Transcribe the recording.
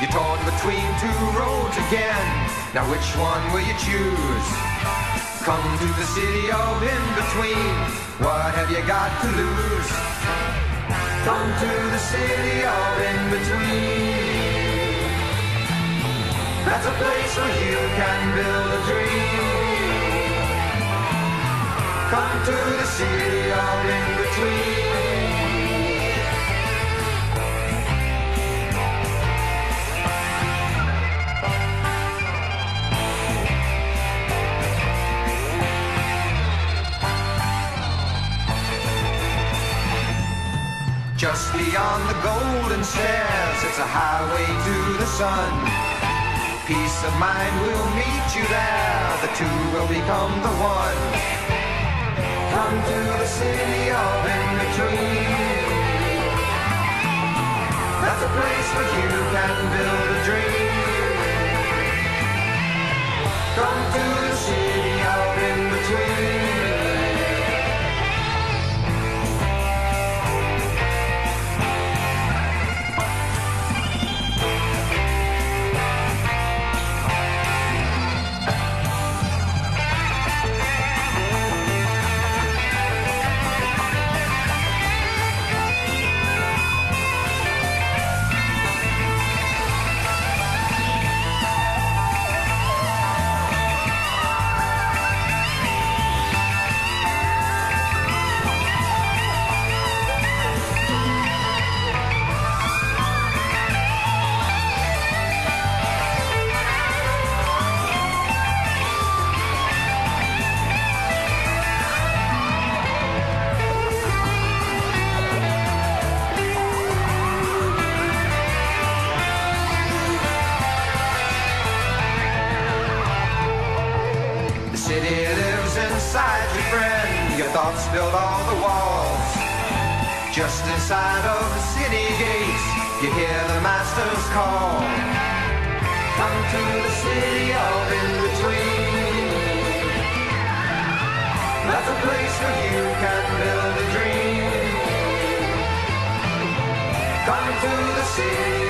between two roads again. Now which one will you choose? Come to the city of in between. What have you got to lose? Come to the city of in between. That's a place where you can build a dream. Come to the city of in between. Just beyond the golden stairs, it's a highway to the sun. Peace of mind will meet you there, the two will become the one. Come to the city of in between. That's a place where you can build City lives inside your friend. Your thoughts build all the walls. Just inside of the city gates, you hear the master's call. Come to the city of in between. That's a place where you can build a dream. Come to the city